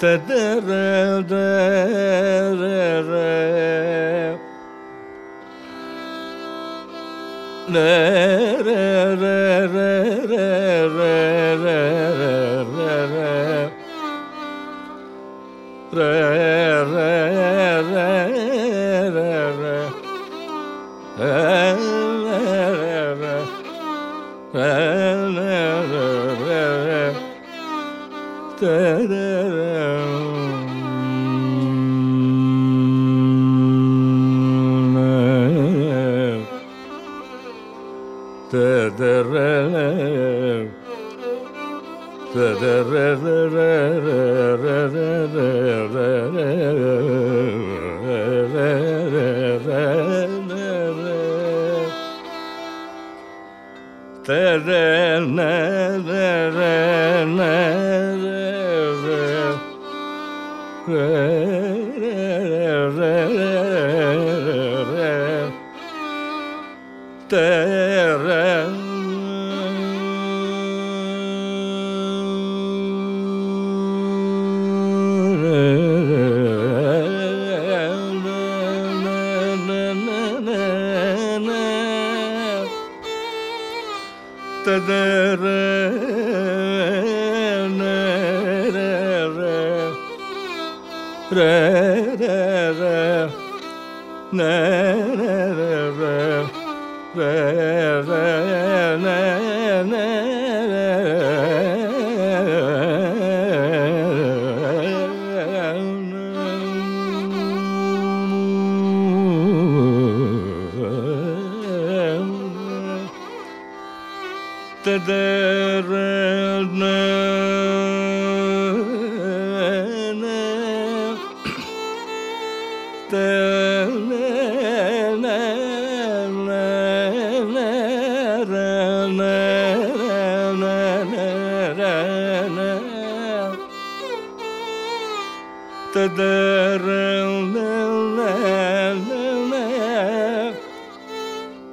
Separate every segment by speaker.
Speaker 1: da da da da da da the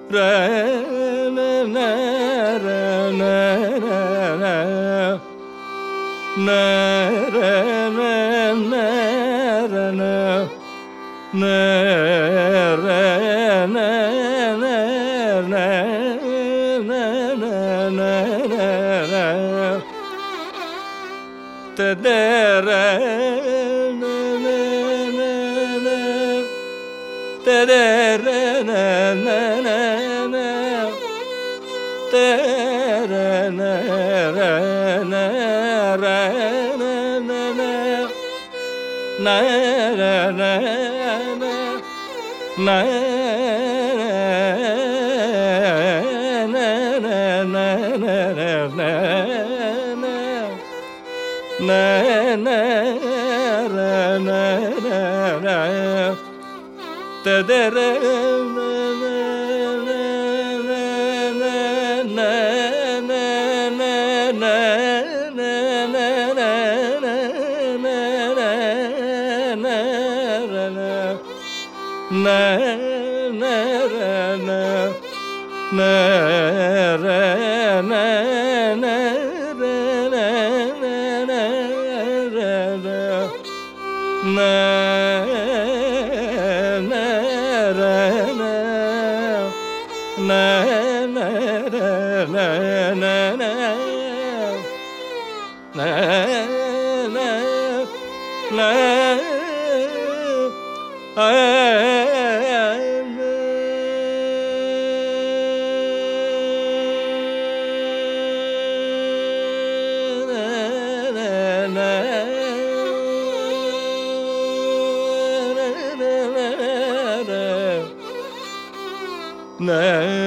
Speaker 1: da da na na na na No.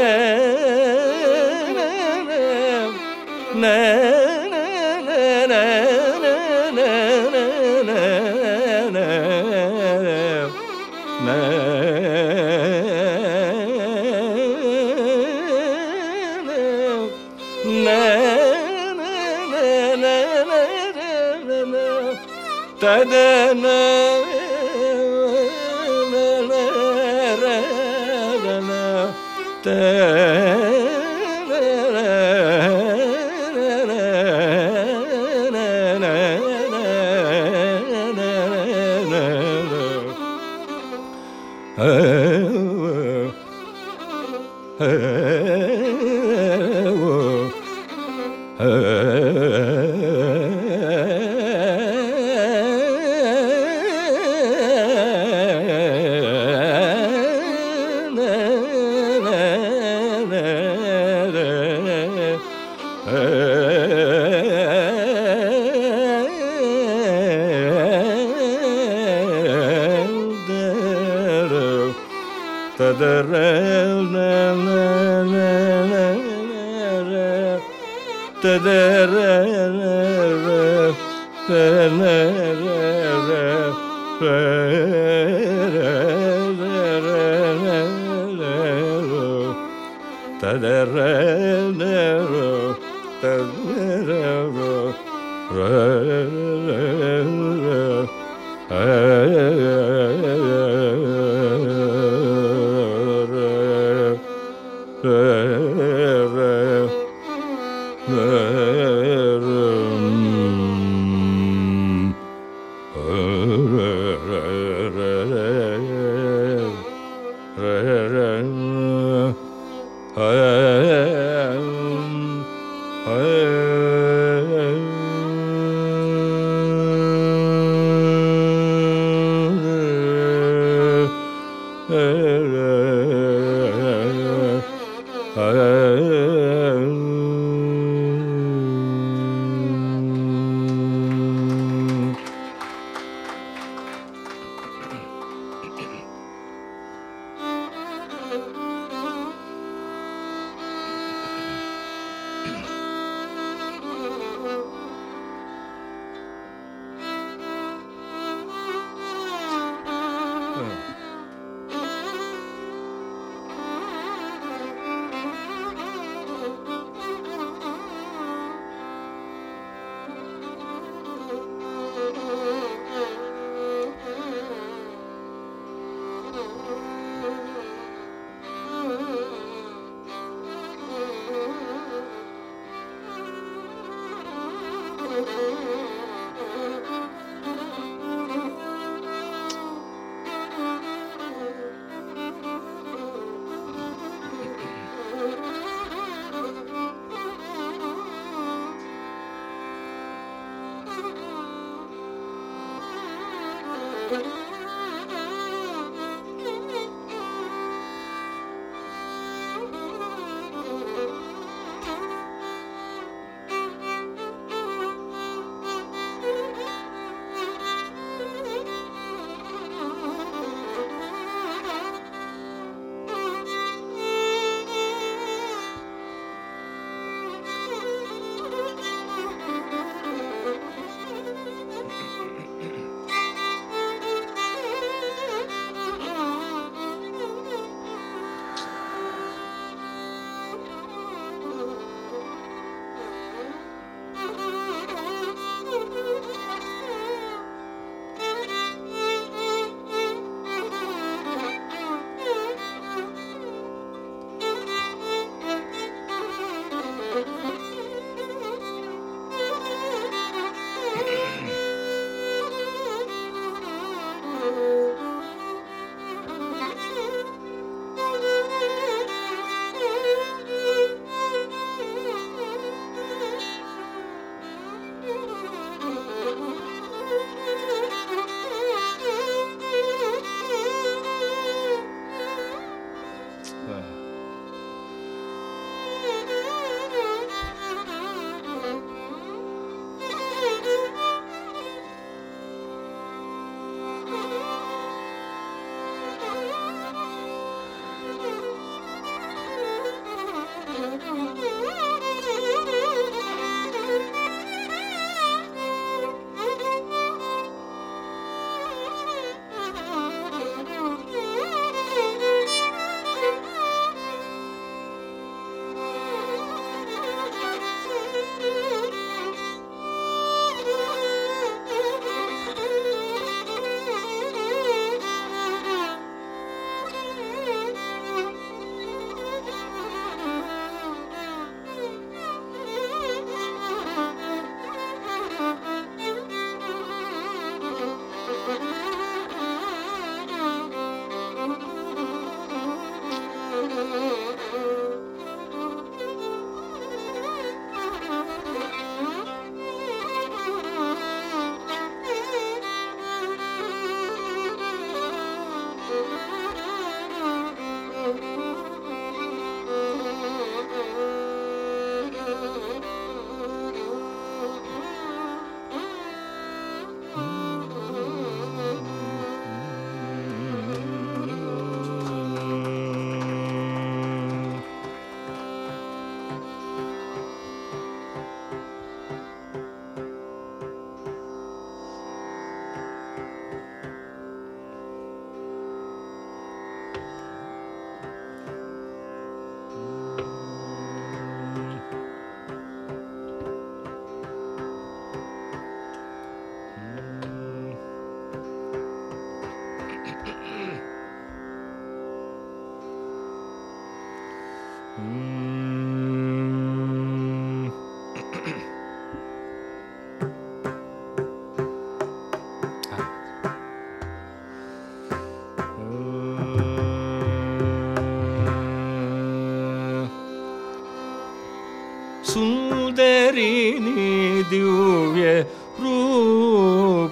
Speaker 1: te Uh... Hey. Mm. సుందరిని దివ్య రూపమును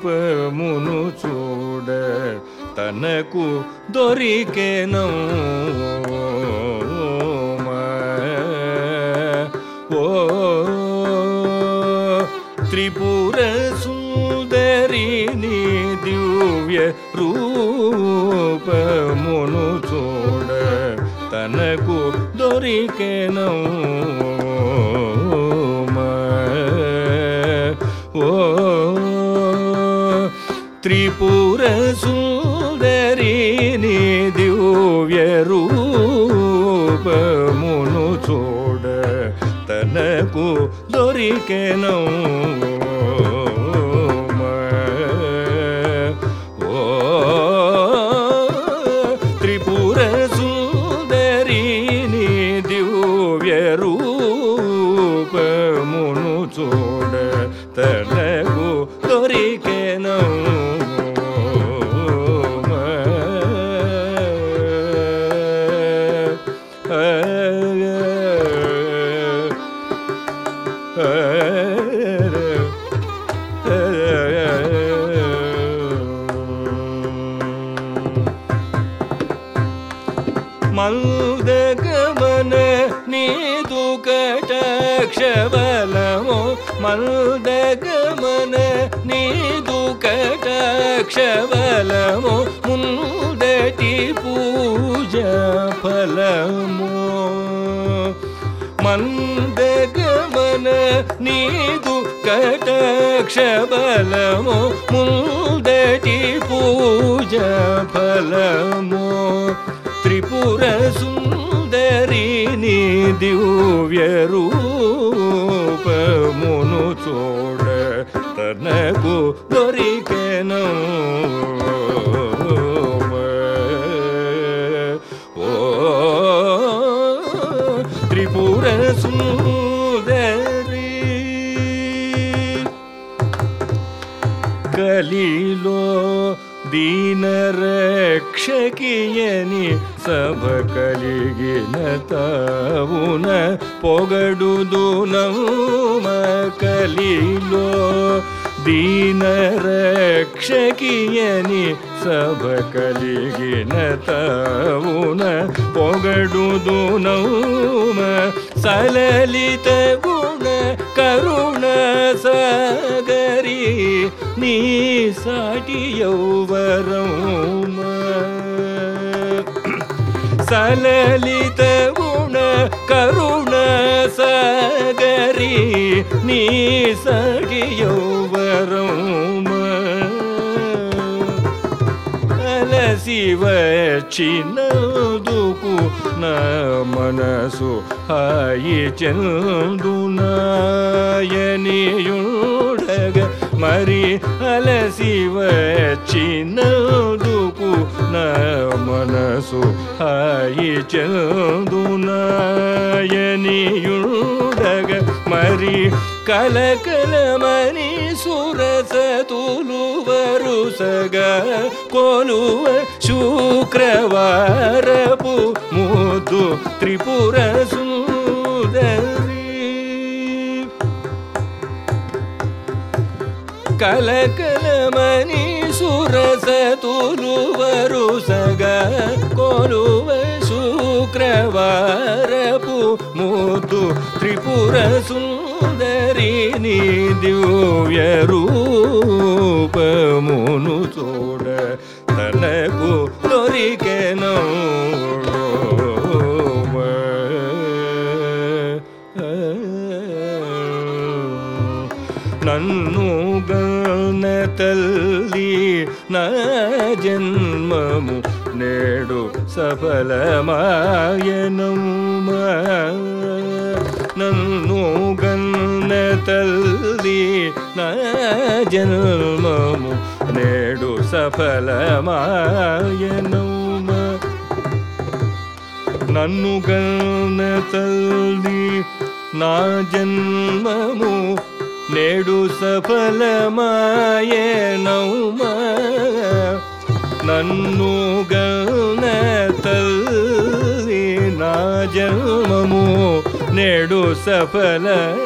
Speaker 1: చూడ తనకు దొరికెను దొరికెనో ఓ త్రిపుర సుందరిని దివ్య రూపమును చూడ తనకు దొరికెనో మందగమన నీదు కటాక్షబలము మందగమన నీదు కటాక్షబలము ముందటి పూజ ఫలము మందగమన నీదు కటాక్షబలము ముందటి పూజ ఫలము త్రిపుర సుందరిని దివ్య రూపమును చూడ తనకు దొరికెను ಶಕಿಯನಿ ಸಭಕಲಿಗಿನ ತಾವುನ ಪೊಗಡುದು ನಮ್ಮ ಕಲಿಲೋ ದೀನ ರಕ್ಷಕಿಯನಿ ಸಭಕಲಿಗಿನ ತಾವುನ ಪೊಗಡುದು ನಮ್ಮ ಸಲಲಿತ ಗುಣ ಕರುಣ ಸಾಗರಿ. ನೀ ಸಾಟಿಯೌವರಂ ಸಲಲಿತ ಗುಣ ಕರುಣ ಸಗರಿ ನೀ ಸಗಿಯೌವರಂ ಶಿವಚಿನದುಕು ನ ಮನಸು ಹಾಯಿ ಚಂದುನಾಯನಿಯುಡಗ Марі Алесівечі дуку на манасу Хай чендунаєніюдага Марі ಕಲಕಲ ಮನಿ ಸುರಸ ತುಲುವರು ಸಗ ಕೊಲುವ ಶುಕ್ರವಾರಪು ಮುದ್ದು ತ್ರಿಪುರ ಸು कलकलमनि सुरसुलुवरु सगोलु शुक्रवरपु मु तु त्रिपुर सुन्दरिनि दिव्यरूपनु జన్మము నేడు సఫలమాయనమా నన్ను గన్న తల్లి నా జన్మము నేడు సఫలమాయనమా నన్ను గన్న తల్లి నా జన్మము నేడు సఫలమాయనౌమా ोगण तल् नाजनमो नेडु सफलवायनौ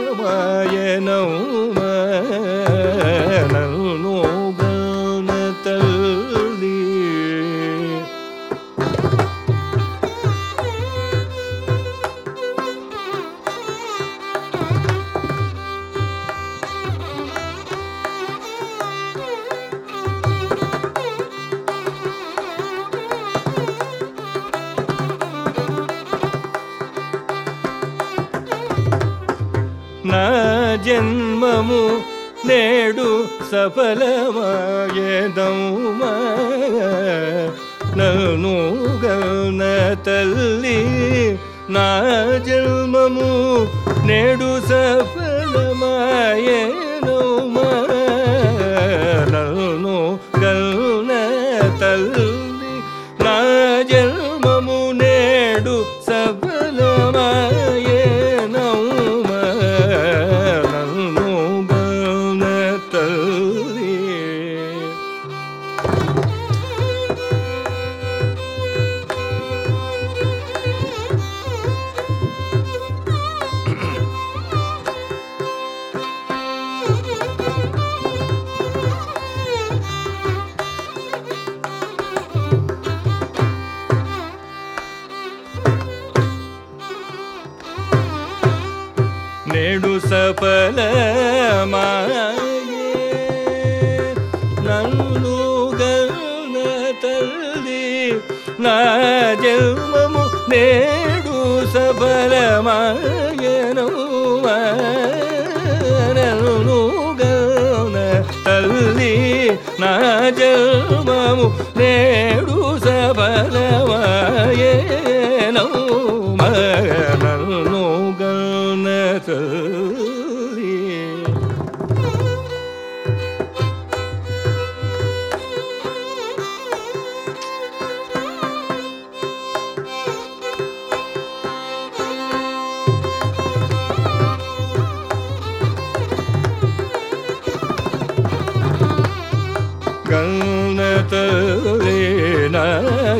Speaker 1: నేడు సఫలమాయేదౌమా నన్ను గన తల్లి నా జన్మము నేడు నా జన్మము నేడు సఫలమాయను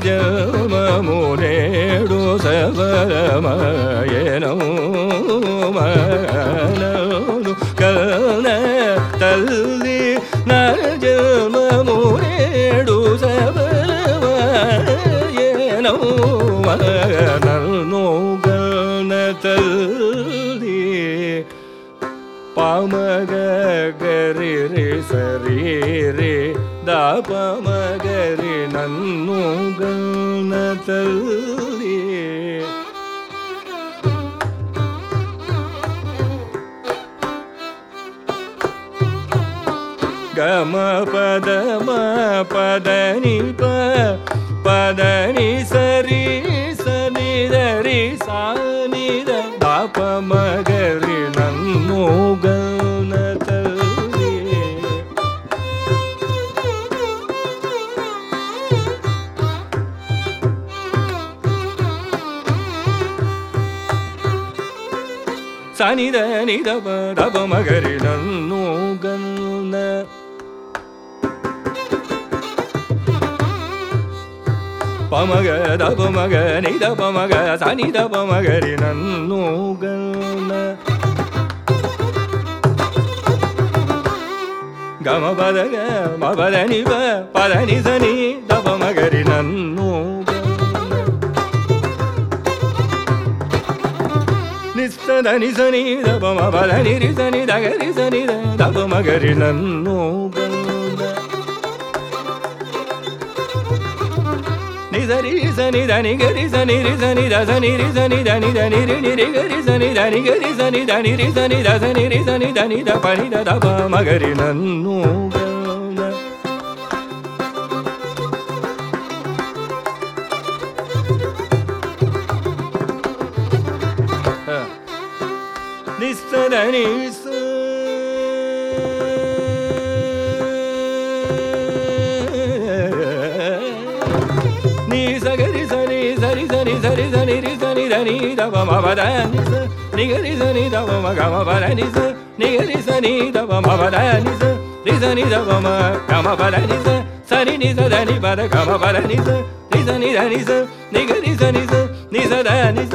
Speaker 1: నజమము నేడు సవరమయనము మనను కన తల్లి నజమము నేడు సవరమయనము మనను గణ తల్లి పామగ గరి రే సరి రే ದಾಪಮಗರಿ ನನ್ನು ಗಣತಲ್ಲಿ ಗಮ ಪದ ಮ ಪದ ನಿ ಪ ಪದ ನಿ ಸರಿ ಸನಿ ದರಿ ಸಾನಿ ದಾಪ ಮಗರಿ ನನ್ನು ಗ ಸನಿದ ನಿದಪ ದಪ ಮಗರಿ ನನ್ನೋ ಗನ್ನ ಪಮಗ ದಪ ಮಗ ನಿದ ಪಮಗ ಸನಿ ದಪ ಮಗರಿ ನನ್ನೋ ಗನ್ನ ಗಮ ಪದ ಗ ಮ ಪದ ನಿ ಪದ ನಿ ಸನಿ ದಪ ಮಗರಿ ನನ್ನೋ దపమగరి నన్ను నిస్తద నిసని దపమ పద నిరిసని దగరి సని దపమగరి నన్ను గణ నిజరి సని దని గరి సని రి సని ద సని రి సని దని దని రి ని రి గరి సని దని గరి సని దని రి సని ద సని రి సని దని ద పని ద ద ప మగరి నన్ను గణ. నిస్తదని నీ సగరి సని సరి సని సరి సని రి సని దని దవ మవద నిస నిగరి సని దవ మ గమ పద నిస నిగరి సని దవ మవద నిస రి సని దవ మ గమ పద నిస సరి నిస దని పద గమ పద నిస రి సని దని స నిగరి సని స నిస ద నిస మవద నిస రి సని దని స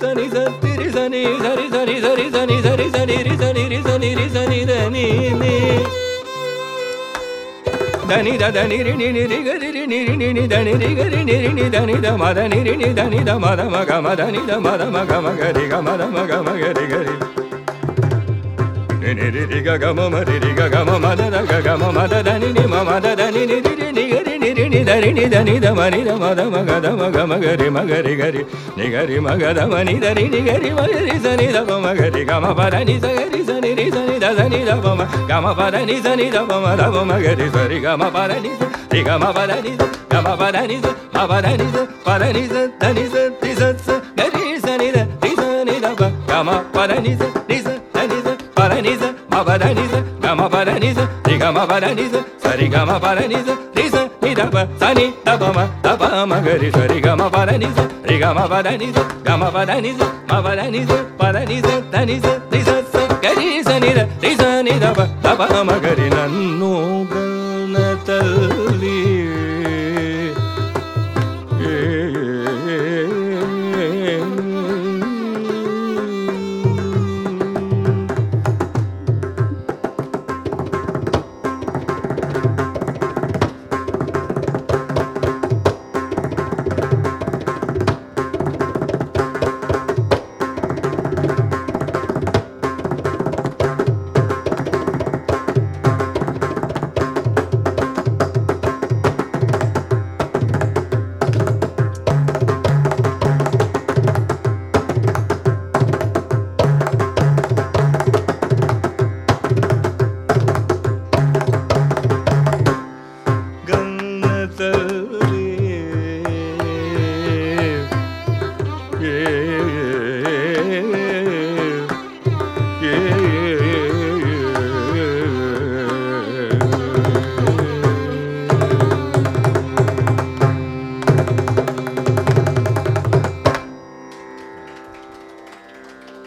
Speaker 1: సని స తి రి సని సరి సని సరి సని సరి సని రి సని రి సని రి సని దని ని దని ద దని రి ని ని రి గ రి రి ని రి ని ని దని రి గ రి ని రి ని దని ద మ ద ని రి ని దని ద మ ద మ గ మ ద ని ద మ ద మ గ మ గ రి గ మ ద మ గ మ గ రి గ ni ni ri ri ga ga ma ma ri ri ga ga ma ma da da ga ga ma da da ni ni ma ma da da ni ni ri ri ni ga ri ni ni da ni da ni da ma ni da ma da ma ga da ma ga ma ga ri ma ga ri ga ri ni ga ri ma ga da ma ni da ni ga ri ma ri sa ni da ma ga ri ga ma pa ni sa ri sa ni ri sa ni da sa ni da ma ga ma pa ni sa ni da ma da ma ga ri sa ri ga ma pa ni sa ni da ba ma పదనిజ గమ పదనిజ నిగమ పదనిజ సరి గమ పదనిజ నిజ నిదప సని తపమ తప మగరి సరి గమ పదనిజ రిగమ పదనిజ గమ పదనిజ మ పదనిజ పదనిజ ధనిజ నిజ గరి సనిద నిజ నిదప తప మగరి నన్ను గ